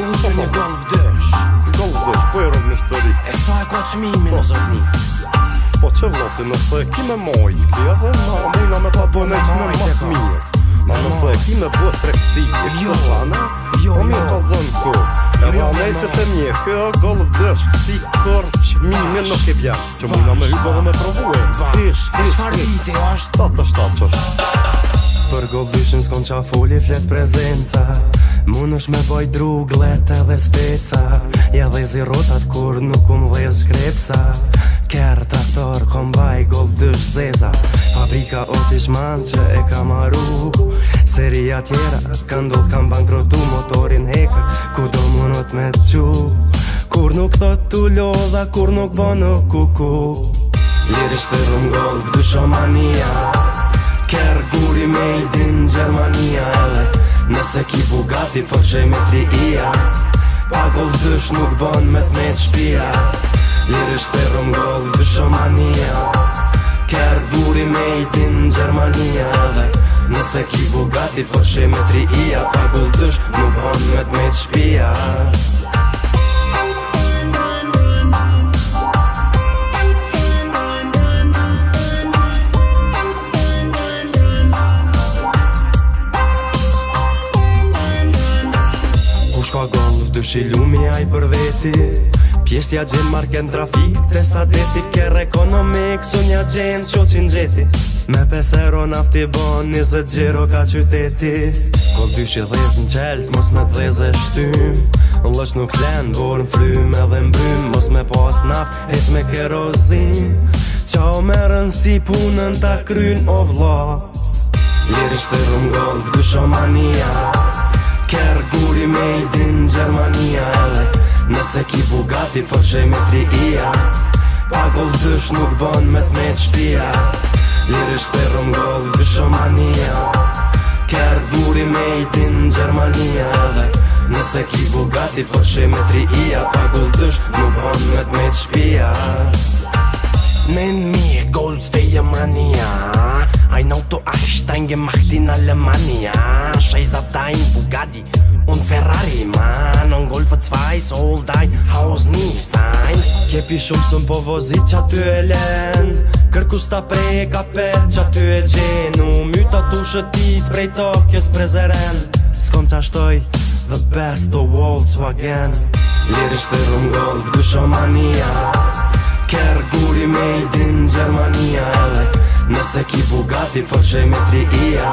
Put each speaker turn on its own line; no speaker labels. U se një gëllë vdesh Gëllë vdesh, po e rëvë në shtëri E sa e ka po, po, me majt Ki e dhe na mina me ta bën e që me po mas mirë Ma nëse e ki me bë trekti E kjo lana, jo, jo mi e jo. ka dhe në ko E dhe anej që të mje, kjo me me provu e Ish, ish, ish, ish, ish, ish, ish, ish, ish, ish, ish, për gollushin s'kon qa foli flet prezenca Mun është me boj drug, let e dhe speca Ja dhe zi rotat kur nuk um dhe shkrepsa Kert aktor kombaj, baj dësh zeza Fabrika o si shman që e kam maru Seria tjera ka ndodh kam bankrotu Motorin heka ku do mënot me qu Kur nuk thot t'u lo dhe kur nuk bo nuk kuku Lirish për rungoll vdusho mania kërë guri me i din Gjermania edhe Nëse ki bugati për po që i metri i a Pagull dësh nuk bën me të me të shpia Lirësht të rëmgoll dë shomania Kërë guri me i din Gjermania edhe Nëse ki bugati për po që i metri i a Pagull dësh nuk bën me të me të shpia Do shilu mi për veti Pjesëja gjenë marken trafik Të sa deti kërë ekonomik Su një gjenë që që në gjeti Me pesero nafti bon Një zë gjero ka qyteti Ko dy shi në qelës Mos me dhez shtym Lësh nuk lenë Bor në flym mbrym Mos me pas naft Hec me kerozin Qa o me si punën Ta kryn o vla Lirisht të rungon Vdysho mania Nëse ki bugati për po gjej me tri ija Pagull dësh nuk bën me t'me t'shpia Lirësht për rëmgoll vëshë mania Kërë buri me i din në Gjermania dhe Nëse ki bugati për po gjej me tri ija Pagull dësh nuk bën me t'me t'shpia Men mi e gollë të feja mania Ajnë auto ashtë të ingë në Alemania Shaj zaptajnë bugati und Ferrari man und Golf zwei soll dein Haus nicht sein Gib ich schon zum Bovosi po Tatüelen Kërkus ta prej e ka per qa ty e gjenu Myta tu shëtit prej Tokjës prezeren S'kom qa shtoj the best of Volkswagen Lirisht të rrëm golf du shomania Kër guri me i din Gjermania Nëse ki Bugatti po që ia